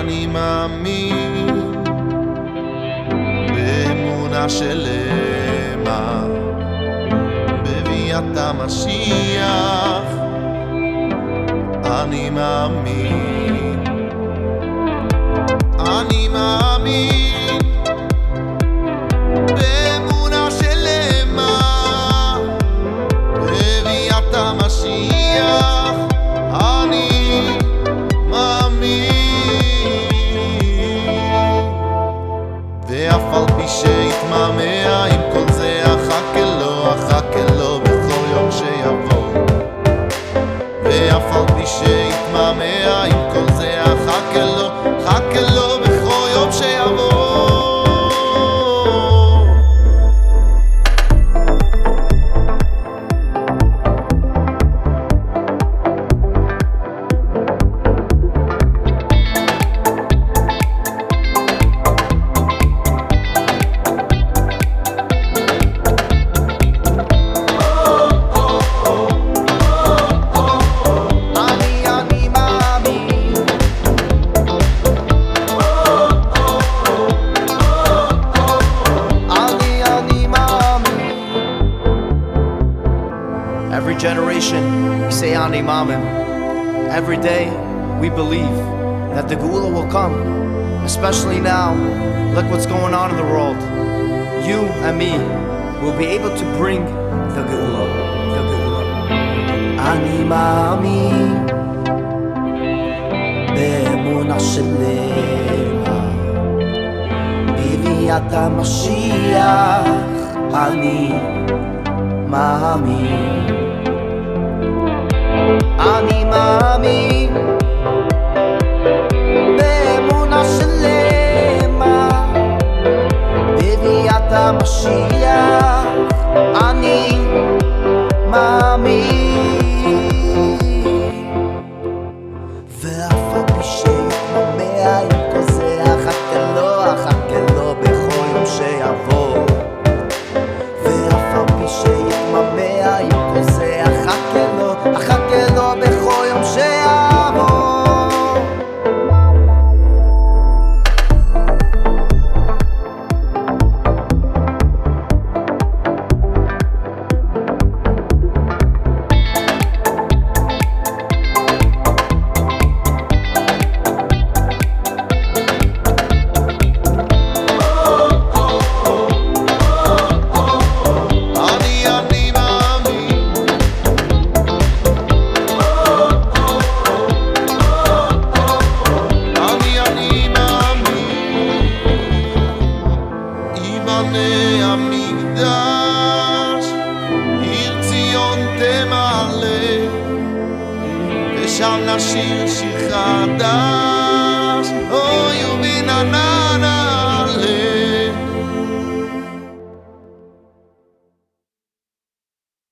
אני מאמין באמונה שלמה בביאת המשיח. אני מאמין I can generation, we say Ani Maamin. Every day we believe that the Geulah will come, especially now. Look what's going on in the world. You and me will be able to bring the Geulah, the Geulah. Ani Maamin. באמונה המשיח אני מאמין machine. ייבנה המקדש עיר ציון תמלא ושם נשיר שיר חדש אוי נה